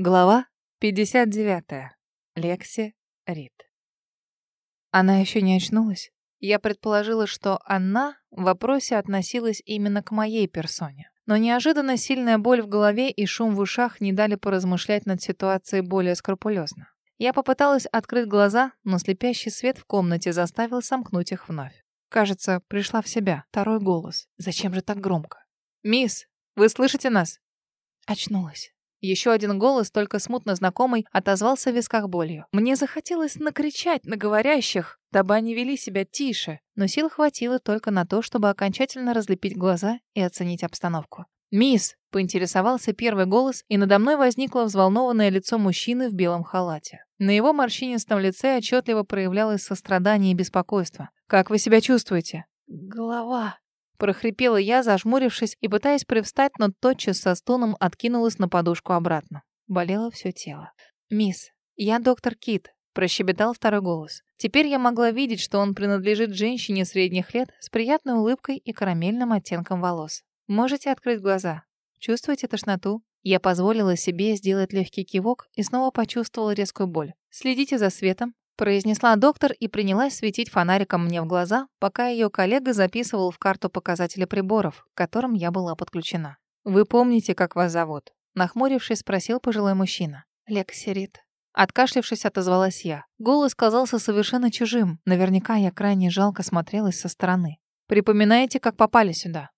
Глава 59. Лекси Рид. Она еще не очнулась. Я предположила, что она в вопросе относилась именно к моей персоне. Но неожиданно сильная боль в голове и шум в ушах не дали поразмышлять над ситуацией более скрупулезно. Я попыталась открыть глаза, но слепящий свет в комнате заставил сомкнуть их вновь. Кажется, пришла в себя. Второй голос. Зачем же так громко? «Мисс, вы слышите нас?» Очнулась. Еще один голос, только смутно знакомый, отозвался в висках болью. Мне захотелось накричать на говорящих, дабы они вели себя тише, но сил хватило только на то, чтобы окончательно разлепить глаза и оценить обстановку. «Мисс!» — поинтересовался первый голос, и надо мной возникло взволнованное лицо мужчины в белом халате. На его морщинистом лице отчетливо проявлялось сострадание и беспокойство. «Как вы себя чувствуете?» «Голова», прохрипела я, зажмурившись и пытаясь привстать, но тотчас со стоном откинулась на подушку обратно. Болело все тело. «Мисс, я доктор Кит», — прощебетал второй голос. Теперь я могла видеть, что он принадлежит женщине средних лет с приятной улыбкой и карамельным оттенком волос. «Можете открыть глаза. Чувствуете тошноту?» Я позволила себе сделать легкий кивок и снова почувствовала резкую боль. «Следите за светом произнесла доктор и принялась светить фонариком мне в глаза, пока ее коллега записывал в карту показатели приборов, к которым я была подключена. «Вы помните, как вас зовут?» Нахмурившись, спросил пожилой мужчина. «Лексерит». Откашлившись, отозвалась я. Голос казался совершенно чужим. Наверняка я крайне жалко смотрелась со стороны. «Припоминаете, как попали сюда?»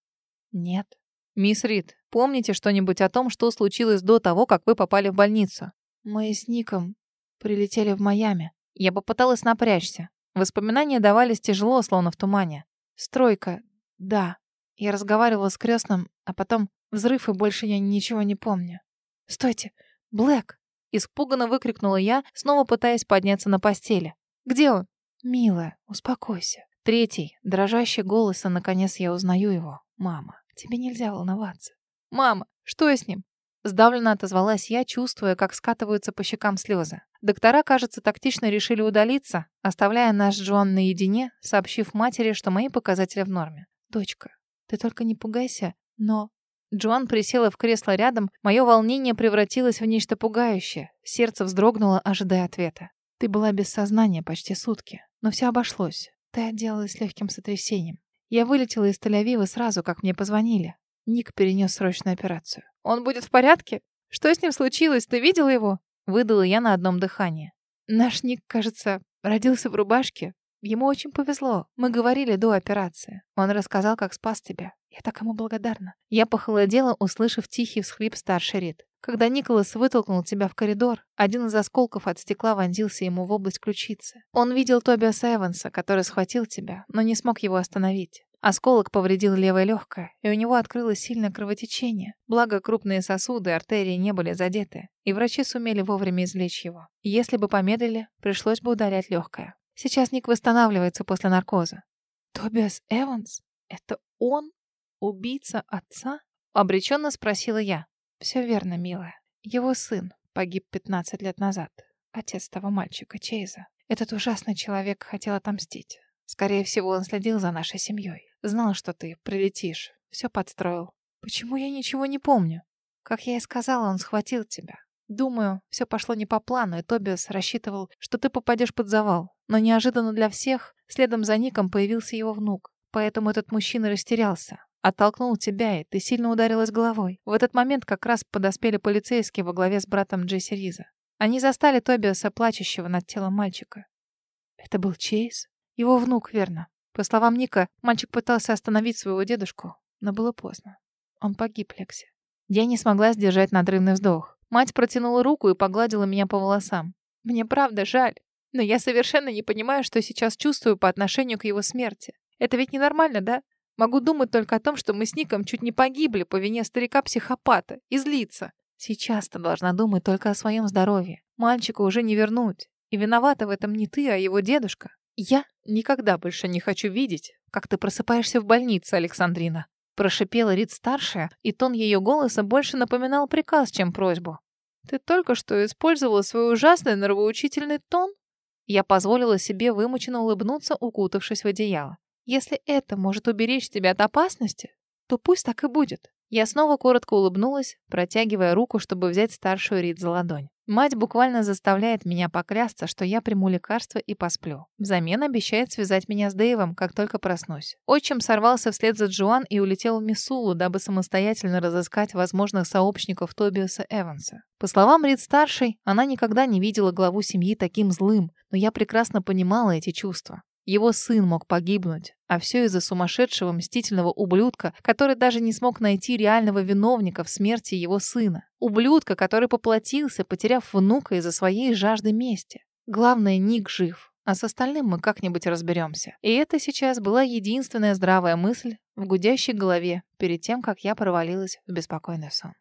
«Нет». «Мисс Рид, помните что-нибудь о том, что случилось до того, как вы попали в больницу?» «Мы с Ником прилетели в Майами», я попыталась напрячься. Воспоминания давались тяжело, словно в тумане. Стройка. Да. Я разговаривала с крестным, а потом взрыв, и больше я ничего не помню. «Стойте! Блэк!» Испуганно выкрикнула я, снова пытаясь подняться на постели. «Где он?» «Милая, успокойся». Третий, дрожащий голос, и наконец я узнаю его. «Мама, тебе нельзя волноваться». «Мама, что с ним?» Сдавленно отозвалась я, чувствуя, как скатываются по щекам слезы. Доктора, кажется, тактично решили удалиться, оставляя наш Джоан наедине, сообщив матери, что мои показатели в норме. «Дочка, ты только не пугайся, но...» Джоан присела в кресло рядом, мое волнение превратилось в нечто пугающее. Сердце вздрогнуло, ожидая ответа. «Ты была без сознания почти сутки, но все обошлось. Ты отделалась легким сотрясением. Я вылетела из Тель-Авива сразу, как мне позвонили. Ник перенес срочную операцию. «Он будет в порядке? Что с ним случилось? Ты видела его?» Выдала я на одном дыхании. «Наш Ник, кажется, родился в рубашке. Ему очень повезло. Мы говорили до операции. Он рассказал, как спас тебя. Я так ему благодарна». Я похолодела, услышав тихий всхлип старший Рид. Когда Николас вытолкнул тебя в коридор, один из осколков от стекла вонзился ему в область ключицы. Он видел Тобиаса Эванса, который схватил тебя, но не смог его остановить. Осколок повредил левое легкое, и у него открылось сильное кровотечение. Благо, крупные сосуды, артерии не были задеты, и врачи сумели вовремя извлечь его. Если бы помедлили, пришлось бы удалять легкое. Сейчас Ник восстанавливается после наркоза. «Тобиас Эванс? Это он? Убийца отца?» Обреченно спросила я. «Все верно, милая. Его сын погиб 15 лет назад. Отец того мальчика, Чейза. Этот ужасный человек хотел отомстить. Скорее всего, он следил за нашей семьей. Знал, что ты прилетишь. Все подстроил. Почему я ничего не помню? Как я и сказала, он схватил тебя. Думаю, все пошло не по плану, и Тобиас рассчитывал, что ты попадешь под завал. Но неожиданно для всех, следом за Ником появился его внук. Поэтому этот мужчина растерялся. Оттолкнул тебя, и ты сильно ударилась головой. В этот момент как раз подоспели полицейские во главе с братом Джесси Риза. Они застали Тобиаса, плачущего над телом мальчика. Это был Чейз? Его внук, верно. По словам Ника, мальчик пытался остановить своего дедушку, но было поздно. Он погиб, Лекси. Я не смогла сдержать надрывный вздох. Мать протянула руку и погладила меня по волосам. Мне правда жаль, но я совершенно не понимаю, что сейчас чувствую по отношению к его смерти. Это ведь ненормально, да? Могу думать только о том, что мы с Ником чуть не погибли по вине старика-психопата и злиться. Сейчас-то должна думать только о своем здоровье. Мальчика уже не вернуть. И виновата в этом не ты, а его дедушка. Я никогда больше не хочу видеть, как ты просыпаешься в больнице, Александрина. Прошипела Рид-старшая, и тон ее голоса больше напоминал приказ, чем просьбу. Ты только что использовала свой ужасный нравоучительный тон? Я позволила себе вымученно улыбнуться, укутавшись в одеяло. Если это может уберечь тебя от опасности, то пусть так и будет. Я снова коротко улыбнулась, протягивая руку, чтобы взять старшую Рид за ладонь. Мать буквально заставляет меня поклясться, что я приму лекарство и посплю. Взамен обещает связать меня с Дэйвом, как только проснусь. Отчим сорвался вслед за Джоан и улетел в Мисулу, дабы самостоятельно разыскать возможных сообщников Тобиаса Эванса. По словам Рид-старшей, она никогда не видела главу семьи таким злым, но я прекрасно понимала эти чувства. Его сын мог погибнуть, а все из-за сумасшедшего мстительного ублюдка, который даже не смог найти реального виновника в смерти его сына. Ублюдка, который поплатился, потеряв внука из-за своей жажды мести. Главное, Ник жив, а с остальным мы как-нибудь разберемся. И это сейчас была единственная здравая мысль в гудящей голове перед тем, как я провалилась в беспокойный сон.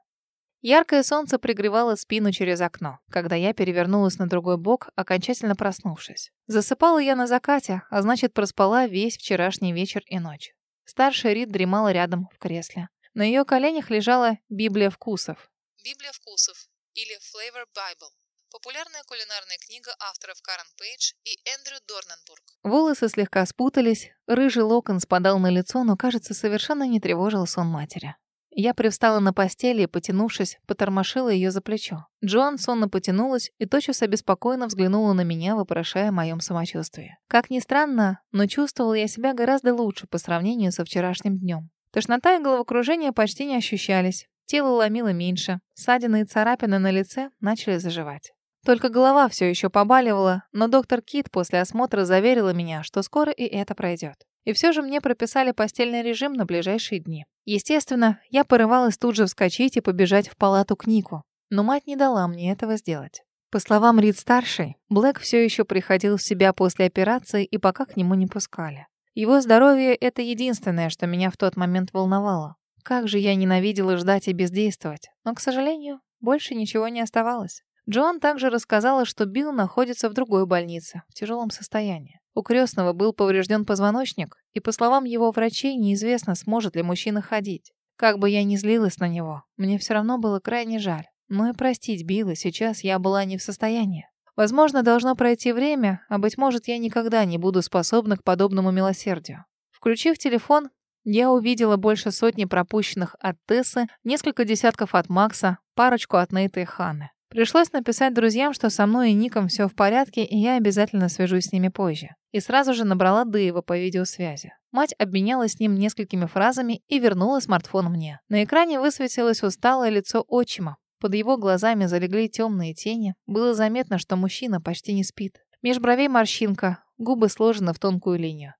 Яркое солнце пригревало спину через окно, когда я перевернулась на другой бок, окончательно проснувшись. Засыпала я на закате, а значит, проспала весь вчерашний вечер и ночь. Старшая Рид дремала рядом в кресле. На ее коленях лежала Библия вкусов. Библия вкусов или Flavor Bible. Популярная кулинарная книга авторов Карен Пейдж и Эндрю Дорненбург. Волосы слегка спутались, рыжий локон спадал на лицо, но, кажется, совершенно не тревожил сон матери. Я привстала на постели и, потянувшись, потормошила ее за плечо. Джоан сонно потянулась и тотчас обеспокоенно взглянула на меня, вопрошая о моем самочувствии. Как ни странно, но чувствовала я себя гораздо лучше по сравнению со вчерашним днем. Тошнота и головокружение почти не ощущались. Тело ломило меньше. Ссадины и царапины на лице начали заживать. Только голова все еще побаливала, но доктор Кит после осмотра заверила меня, что скоро и это пройдет. И все же мне прописали постельный режим на ближайшие дни. Естественно, я порывалась тут же вскочить и побежать в палату к Нику. Но мать не дала мне этого сделать. По словам Рид-старшей, Блэк все еще приходил в себя после операции и пока к нему не пускали. Его здоровье — это единственное, что меня в тот момент волновало. Как же я ненавидела ждать и бездействовать. Но, к сожалению, больше ничего не оставалось. Джоан также рассказала, что Билл находится в другой больнице, в тяжелом состоянии. У крестного был поврежден позвоночник, и, по словам его врачей, неизвестно, сможет ли мужчина ходить. Как бы я ни злилась на него, мне все равно было крайне жаль. Но и простить Билла сейчас я была не в состоянии. Возможно, должно пройти время, а, быть может, я никогда не буду способна к подобному милосердию. Включив телефон, я увидела больше сотни пропущенных от Тессы, несколько десятков от Макса, парочку от Нейта и Ханны. Пришлось написать друзьям, что со мной и Ником все в порядке, и я обязательно свяжусь с ними позже. И сразу же набрала Дэйва по видеосвязи. Мать обменялась с ним несколькими фразами и вернула смартфон мне. На экране высветилось усталое лицо отчима. Под его глазами залегли темные тени. Было заметно, что мужчина почти не спит. Меж бровей морщинка, губы сложены в тонкую линию.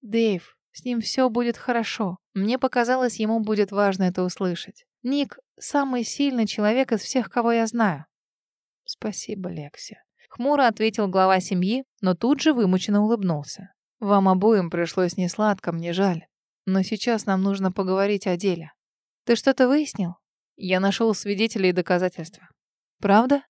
«Дэйв, с ним все будет хорошо. Мне показалось, ему будет важно это услышать. Ник — самый сильный человек из всех, кого я знаю. «Спасибо, Лекси», — хмуро ответил глава семьи, но тут же вымученно улыбнулся. «Вам обоим пришлось несладко, мне жаль. Но сейчас нам нужно поговорить о деле. Ты что-то выяснил? Я нашел свидетелей и доказательства. Правда?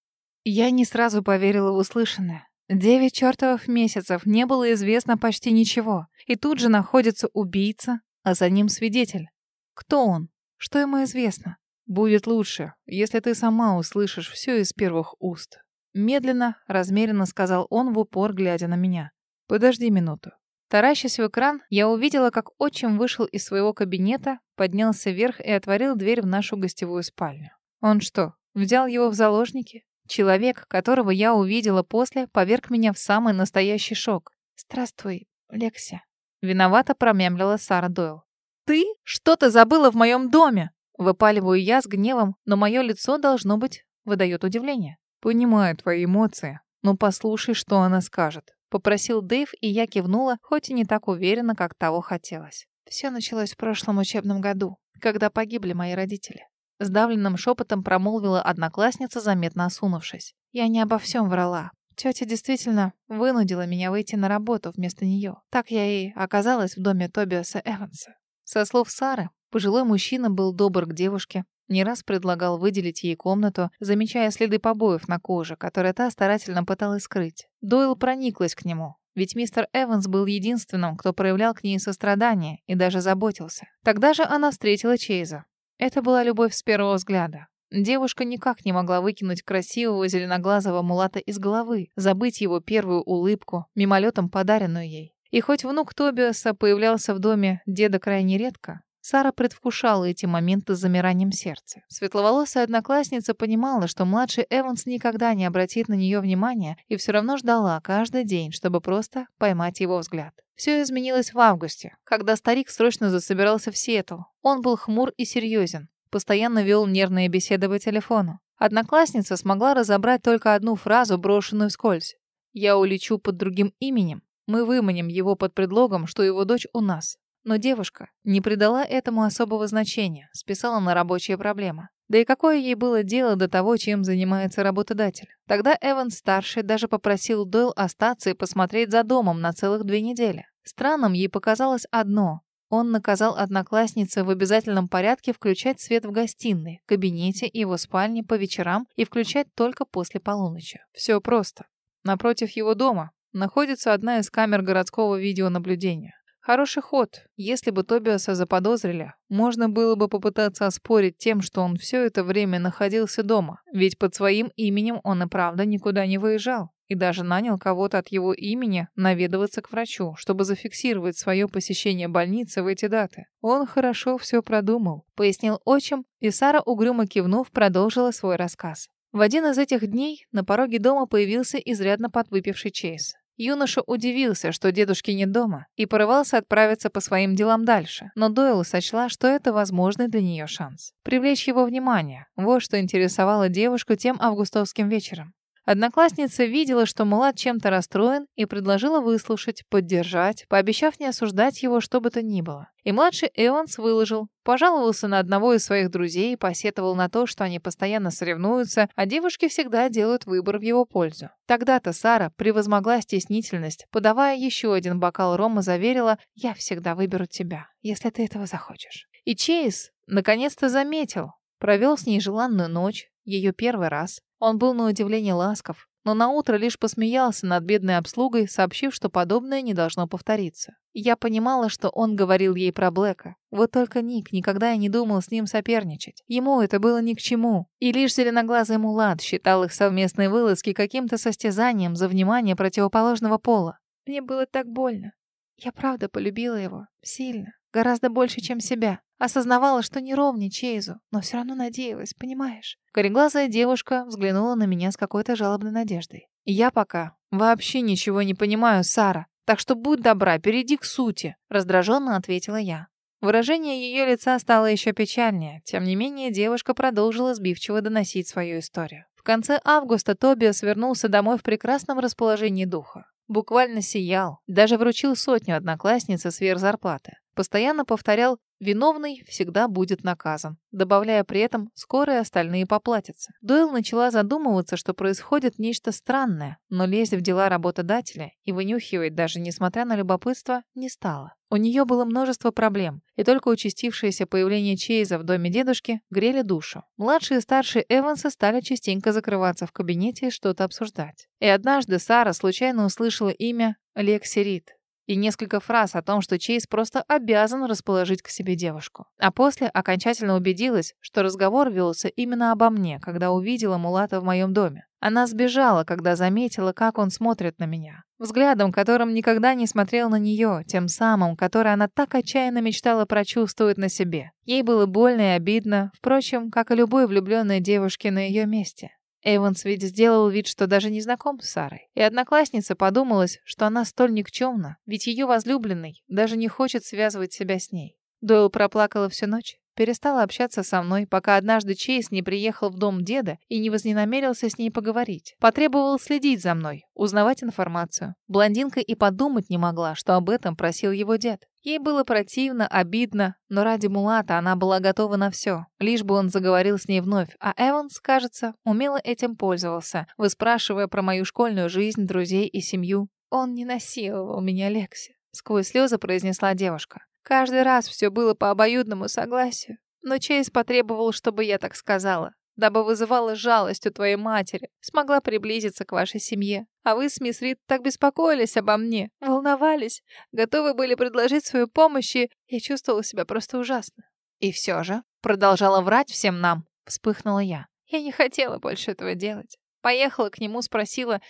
Я не сразу поверила в услышанное. Девять чертовых месяцев не было известно почти ничего. И тут же находится убийца, а за ним свидетель. Кто он? Что ему известно? Будет лучше, если ты сама услышишь все из первых уст. Медленно, размеренно сказал он в упор, глядя на меня. Подожди минуту. Таращась в экран, я увидела, как отчим вышел из своего кабинета, поднялся вверх и отворил дверь в нашу гостевую спальню. Он что, взял его в заложники? Человек, которого я увидела после, поверг меня в самый настоящий шок. «Здравствуй, Лекси». Виновато промямлила Сара Дойл. «Ты? Что ты забыла в моем доме?» Выпаливаю я с гневом, но мое лицо, должно быть, выдает удивление. «Понимаю твои эмоции, но послушай, что она скажет», — попросил Дэйв, и я кивнула, хоть и не так уверенно, как того хотелось. Все началось в прошлом учебном году, когда погибли мои родители. Сдавленным шепотом промолвила одноклассница, заметно осунувшись. Я не обо всем врала. Тетя действительно вынудила меня выйти на работу вместо нее. Так я и оказалась в доме Тобиаса Эванса. Со слов Сары, Пожилой мужчина был добр к девушке, не раз предлагал выделить ей комнату, замечая следы побоев на коже, которые та старательно пыталась скрыть. Дойл прониклась к нему, ведь мистер Эванс был единственным, кто проявлял к ней сострадание и даже заботился. Тогда же она встретила Чейза. Это была любовь с первого взгляда. Девушка никак не могла выкинуть красивого зеленоглазого мулата из головы, забыть его первую улыбку, мимолетом подаренную ей. И хоть внук Тобиаса появлялся в доме деда крайне редко, Сара предвкушала эти моменты с замиранием сердца. Светловолосая одноклассница понимала, что младший Эванс никогда не обратит на нее внимания и все равно ждала каждый день, чтобы просто поймать его взгляд. Все изменилось в августе, когда старик срочно засобирался в Сиэтл. Он был хмур и серьезен, постоянно вел нервные беседы по телефону. Одноклассница смогла разобрать только одну фразу, брошенную вскользь. «Я улечу под другим именем. Мы выманим его под предлогом, что его дочь у нас. Но девушка не придала этому особого значения, списала на рабочие проблемы. Да и какое ей было дело до того, чем занимается работодатель? Тогда Эван-старший даже попросил Дойл остаться и посмотреть за домом на целых две недели. Странным ей показалось одно. Он наказал однокласснице в обязательном порядке включать свет в гостиной, кабинете и его спальне по вечерам и включать только после полуночи. Все просто. Напротив его дома находится одна из камер городского видеонаблюдения. Хороший ход. Если бы Тобиаса заподозрили, можно было бы попытаться оспорить тем, что он все это время находился дома. Ведь под своим именем он и правда никуда не выезжал. И даже нанял кого-то от его имени наведываться к врачу, чтобы зафиксировать свое посещение больницы в эти даты. Он хорошо все продумал, пояснил отчим, и Сара, угрюмо кивнув, продолжила свой рассказ. В один из этих дней на пороге дома появился изрядно подвыпивший Чейз. Юноша удивился, что дедушки нет дома, и порывался отправиться по своим делам дальше, но Дойл сочла, что это возможный для нее шанс. Привлечь его внимание. Вот что интересовало девушку тем августовским вечером. Одноклассница видела, что Мулат чем-то расстроен и предложила выслушать, поддержать, пообещав не осуждать его что бы то ни было. И младший Эванс выложил, пожаловался на одного из своих друзей, посетовал на то, что они постоянно соревнуются, а девушки всегда делают выбор в его пользу. Тогда-то Сара превозмогла стеснительность, подавая еще один бокал рома, заверила «Я всегда выберу тебя, если ты этого захочешь». И Чейз наконец-то заметил, провел с ней желанную ночь, ее первый раз. Он был на удивление ласков, но на утро лишь посмеялся над бедной обслугой, сообщив, что подобное не должно повториться. Я понимала, что он говорил ей про Блэка. Вот только Ник никогда и не думал с ним соперничать. Ему это было ни к чему. И лишь зеленоглазый Мулат считал их совместные вылазки каким-то состязанием за внимание противоположного пола. Мне было так больно. Я правда полюбила его. Сильно. Гораздо больше, чем себя. Осознавала, что не ровней Чейзу, но все равно надеялась, понимаешь? Кореглазая девушка взглянула на меня с какой-то жалобной надеждой. «Я пока вообще ничего не понимаю, Сара, так что будь добра, перейди к сути», — раздраженно ответила я. Выражение ее лица стало еще печальнее. Тем не менее, девушка продолжила сбивчиво доносить свою историю. В конце августа Тобиас вернулся домой в прекрасном расположении духа. Буквально сиял. Даже вручил сотню одноклассницы сверх зарплаты. Постоянно повторял «виновный всегда будет наказан», добавляя при этом «скоро остальные поплатятся». Дойл начала задумываться, что происходит нечто странное, но лезть в дела работодателя и вынюхивать, даже несмотря на любопытство, не стала. У нее было множество проблем, и только участившееся появление Чейза в доме дедушки грели душу. Младшие и старшие Эвансы стали частенько закрываться в кабинете и что-то обсуждать. И однажды Сара случайно услышала имя Лекси Рид и несколько фраз о том, что Чейз просто обязан расположить к себе девушку. А после окончательно убедилась, что разговор велся именно обо мне, когда увидела Мулата в моем доме. Она сбежала, когда заметила, как он смотрит на меня. Взглядом, которым никогда не смотрел на нее, тем самым, который она так отчаянно мечтала прочувствовать на себе. Ей было больно и обидно, впрочем, как и любой влюбленной девушке на ее месте. Эванс ведь сделал вид, что даже не знаком с Сарой. И одноклассница подумалась, что она столь никчемна, ведь ее возлюбленный даже не хочет связывать себя с ней. Дойл проплакала всю ночь, перестала общаться со мной, пока однажды Чейз не приехал в дом деда и не возненамерился с ней поговорить. Потребовал следить за мной, узнавать информацию. Блондинка и подумать не могла, что об этом просил его дед. Ей было противно, обидно, но ради Мулата она была готова на все, лишь бы он заговорил с ней вновь, а Эванс, кажется, умело этим пользовался, выспрашивая про мою школьную жизнь, друзей и семью. «Он не насиловал меня, Лекси», — сквозь слезы произнесла девушка. Каждый раз все было по обоюдному согласию. Но Чейз потребовал, чтобы я так сказала, дабы вызывала жалость у твоей матери, смогла приблизиться к вашей семье. А вы с мисс Рид так беспокоились обо мне, волновались, готовы были предложить свою помощь, и я чувствовала себя просто ужасно. И все же продолжала врать всем нам, вспыхнула я. Я не хотела больше этого делать. Поехала к нему, спросила,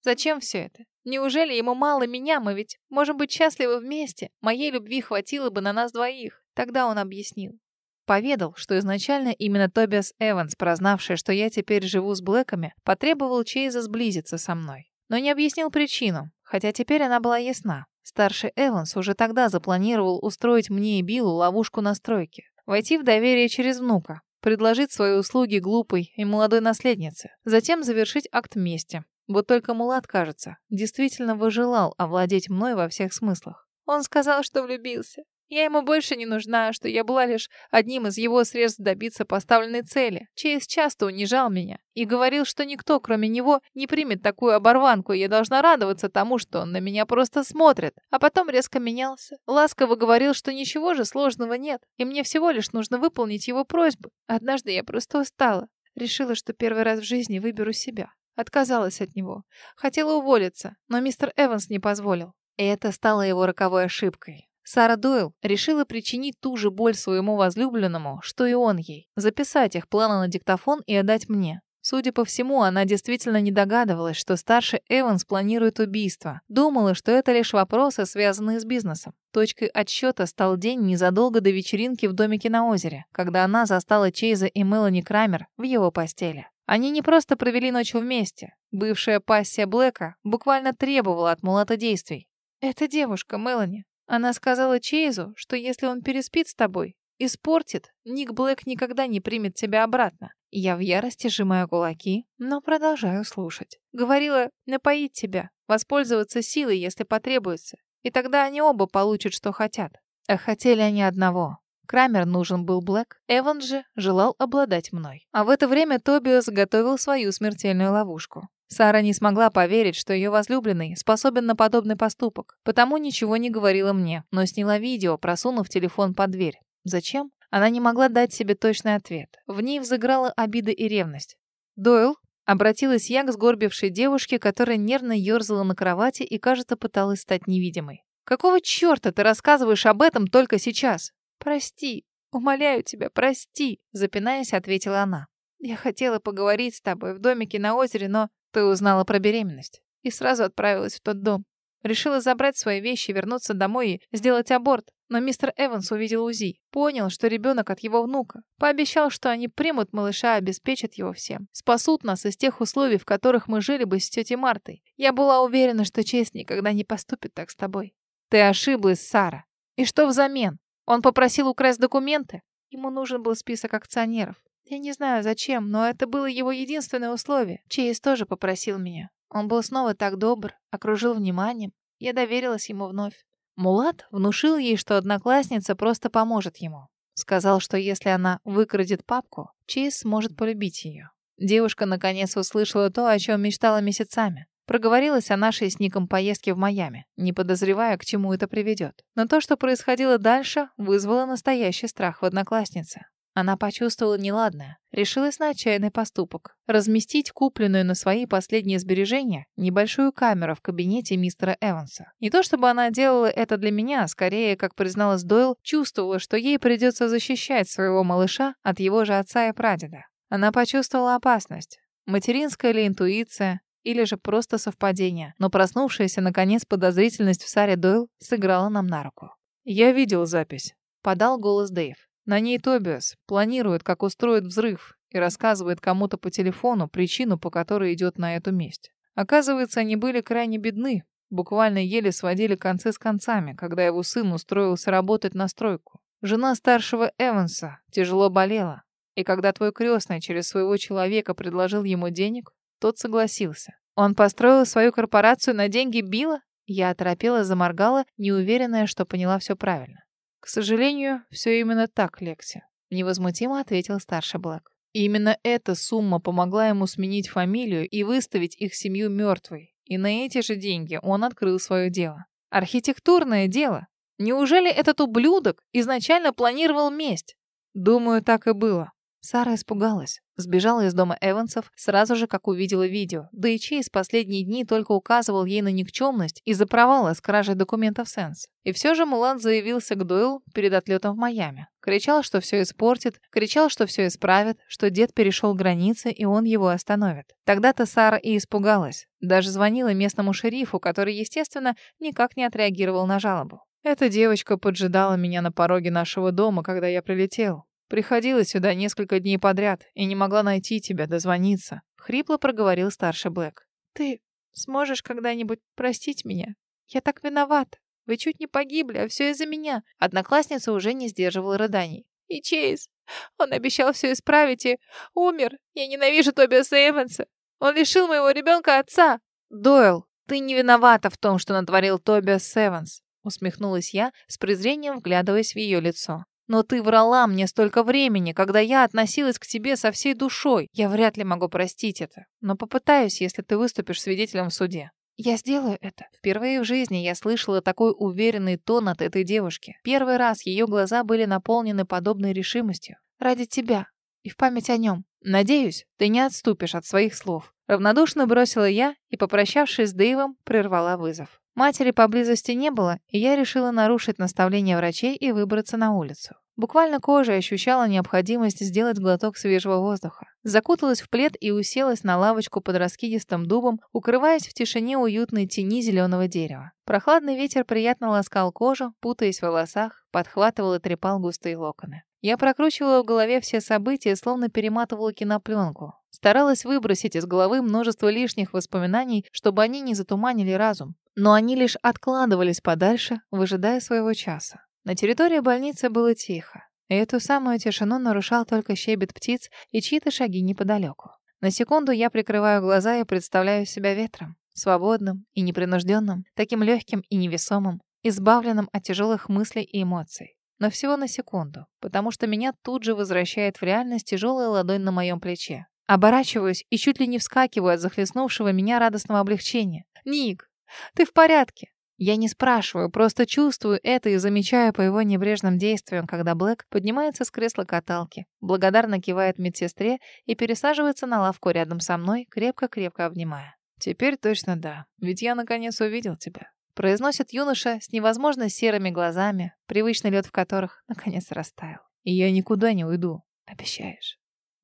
зачем все это? Неужели ему мало меня? Мы ведь можем быть счастливы вместе. Моей любви хватило бы на нас двоих. Тогда он объяснил. Поведал, что изначально именно Тобиас Эванс, прознавший, что я теперь живу с Блэками, потребовал Чейза сблизиться со мной. Но не объяснил причину, хотя теперь она была ясна. Старший Эванс уже тогда запланировал устроить мне и Биллу ловушку на стройке. Войти в доверие через внука, предложить свои услуги глупой и молодой наследнице, затем завершить акт мести. Вот только Мулат, кажется, действительно выжелал овладеть мной во всех смыслах. Он сказал, что влюбился. Я ему больше не нужна, что я была лишь одним из его средств добиться поставленной цели. Чейз часто унижал меня и говорил, что никто, кроме него, не примет такую оборванку, и я должна радоваться тому, что он на меня просто смотрит. А потом резко менялся. Ласково говорил, что ничего же сложного нет, и мне всего лишь нужно выполнить его просьбы. Однажды я просто устала. Решила, что первый раз в жизни выберу себя. Отказалась от него. Хотела уволиться, но мистер Эванс не позволил. И это стало его роковой ошибкой. Сара Дойл решила причинить ту же боль своему возлюбленному, что и он ей. Записать их планы на диктофон и отдать мне. Судя по всему, она действительно не догадывалась, что старший Эванс планирует убийство. Думала, что это лишь вопросы, связанные с бизнесом. Точкой отсчета стал день незадолго до вечеринки в домике на озере, когда она застала Чейза и Мелани Крамер в его постели. Они не просто провели ночь вместе. Бывшая пассия Блэка буквально требовала от Мулата действий. «Это девушка, Мелани. Она сказала Чейзу, что если он переспит с тобой, испортит, Ник Блэк никогда не примет тебя обратно. Я в ярости сжимаю кулаки, но продолжаю слушать. Говорила напоить тебя, воспользоваться силой, если потребуется. И тогда они оба получат, что хотят. А хотели они одного. Крамер нужен был Блэк, Эван же желал обладать мной. А в это время Тобиас готовил свою смертельную ловушку. Сара не смогла поверить, что ее возлюбленный способен на подобный поступок, потому ничего не говорила мне, но сняла видео, просунув телефон под дверь. Зачем? Она не могла дать себе точный ответ. В ней взыграла обида и ревность. «Дойл?» — обратилась я к сгорбившей девушке, которая нервно ерзала на кровати и, кажется, пыталась стать невидимой. «Какого черта ты рассказываешь об этом только сейчас?» «Прости, умоляю тебя, прости», — запинаясь, ответила она. «Я хотела поговорить с тобой в домике на озере, но ты узнала про беременность и сразу отправилась в тот дом. Решила забрать свои вещи, вернуться домой и сделать аборт. Но мистер Эванс увидел УЗИ. Понял, что ребенок от его внука. Пообещал, что они примут малыша, обеспечат его всем. Спасут нас из тех условий, в которых мы жили бы с тетей Мартой. Я была уверена, что честь никогда не поступит так с тобой. Ты ошиблась, Сара. И что взамен? Он попросил украсть документы? Ему нужен был список акционеров. Я не знаю зачем, но это было его единственное условие. Чейз тоже попросил меня. Он был снова так добр, окружил вниманием. Я доверилась ему вновь. Мулат внушил ей, что одноклассница просто поможет ему. Сказал, что если она выкрадет папку, Чейз сможет полюбить ее. Девушка наконец услышала то, о чем мечтала месяцами. Проговорилась о нашей с Ником поездке в Майами, не подозревая, к чему это приведет. Но то, что происходило дальше, вызвало настоящий страх в однокласснице. Она почувствовала неладное, решилась на отчаянный поступок. Разместить купленную на свои последние сбережения небольшую камеру в кабинете мистера Эванса. Не то чтобы она делала это для меня, скорее, как призналась Дойл, чувствовала, что ей придется защищать своего малыша от его же отца и прадеда. Она почувствовала опасность. Материнская ли интуиция, или же просто совпадение, но проснувшаяся, наконец, подозрительность в Саре Дойл сыграла нам на руку. «Я видел запись», — подал голос Дэйв. На ней Тобиас планирует, как устроит взрыв, и рассказывает кому-то по телефону причину, по которой идет на эту месть. Оказывается, они были крайне бедны, буквально еле сводили концы с концами, когда его сын устроился работать на стройку. Жена старшего Эванса тяжело болела, и когда твой крестный через своего человека предложил ему денег, тот согласился. Он построил свою корпорацию на деньги Билла? Я оторопела, заморгала, неуверенная, что поняла все правильно. «К сожалению, все именно так, Лекси», — невозмутимо ответил старший Блэк. Именно эта сумма помогла ему сменить фамилию и выставить их семью мертвой. И на эти же деньги он открыл свое дело. Архитектурное дело. Неужели этот ублюдок изначально планировал месть? Думаю, так и было. Сара испугалась. Сбежала из дома Эвансов сразу же, как увидела видео. Да и Чейз последние дни только указывал ей на никчемность из-за с кражей документов Сенс. И все же Мулан заявился к Дойл перед отлетом в Майами. Кричал, что все испортит, кричал, что все исправит, что дед перешел границы, и он его остановит. Тогда-то Сара и испугалась. Даже звонила местному шерифу, который, естественно, никак не отреагировал на жалобу. Эта девочка поджидала меня на пороге нашего дома, когда я прилетел. Приходила сюда несколько дней подряд и не могла найти тебя, дозвониться. Хрипло проговорил старший Блэк. Ты сможешь когда-нибудь простить меня? Я так виноват. Вы чуть не погибли, а все из-за меня. Одноклассница уже не сдерживала рыданий. И Чейз, он обещал все исправить и умер. Я ненавижу Тобиаса Эванса. Он лишил моего ребенка отца. Дойл, ты не виновата в том, что натворил Тобиас Эванс. Усмехнулась я, с презрением вглядываясь в ее лицо. Но ты врала мне столько времени, когда я относилась к тебе со всей душой. Я вряд ли могу простить это, но попытаюсь, если ты выступишь свидетелем в суде. Я сделаю это. Впервые в жизни я слышала такой уверенный тон от этой девушки. Первый раз ее глаза были наполнены подобной решимостью. Ради тебя и в память о нем. Надеюсь, ты не отступишь от своих слов. Равнодушно бросила я и, попрощавшись с Дэйвом, прервала вызов. Матери поблизости не было, и я решила нарушить наставление врачей и выбраться на улицу. Буквально кожа ощущала необходимость сделать глоток свежего воздуха. Закуталась в плед и уселась на лавочку под раскидистым дубом, укрываясь в тишине уютной тени зеленого дерева. Прохладный ветер приятно ласкал кожу, путаясь в волосах, подхватывал и трепал густые локоны. Я прокручивала в голове все события, словно перематывала кинопленку. Старалась выбросить из головы множество лишних воспоминаний, чтобы они не затуманили разум. Но они лишь откладывались подальше, выжидая своего часа. На территории больницы было тихо, и эту самую тишину нарушал только щебет птиц и чьи-то шаги неподалеку. На секунду я прикрываю глаза и представляю себя ветром, свободным и непринужденным, таким легким и невесомым, избавленным от тяжелых мыслей и эмоций. Но всего на секунду, потому что меня тут же возвращает в реальность тяжелая ладонь на моем плече. Оборачиваюсь и чуть ли не вскакиваю от захлестнувшего меня радостного облегчения. «Ник, ты в порядке?» Я не спрашиваю, просто чувствую это и замечаю по его небрежным действиям, когда Блэк поднимается с кресла каталки, благодарно кивает медсестре и пересаживается на лавку рядом со мной, крепко-крепко обнимая. «Теперь точно да, ведь я наконец увидел тебя», произносит юноша с невозможно серыми глазами, привычный лед в которых наконец растаял. «И я никуда не уйду, обещаешь?»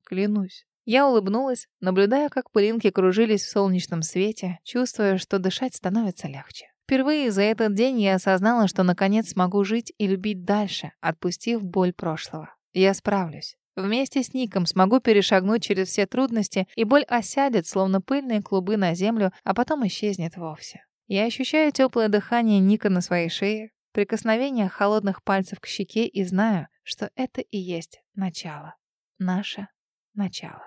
«Клянусь». Я улыбнулась, наблюдая, как пылинки кружились в солнечном свете, чувствуя, что дышать становится легче. Впервые за этот день я осознала, что наконец смогу жить и любить дальше, отпустив боль прошлого. Я справлюсь. Вместе с Ником смогу перешагнуть через все трудности, и боль осядет, словно пыльные клубы на землю, а потом исчезнет вовсе. Я ощущаю теплое дыхание Ника на своей шее, прикосновение холодных пальцев к щеке и знаю, что это и есть начало. Наше начало.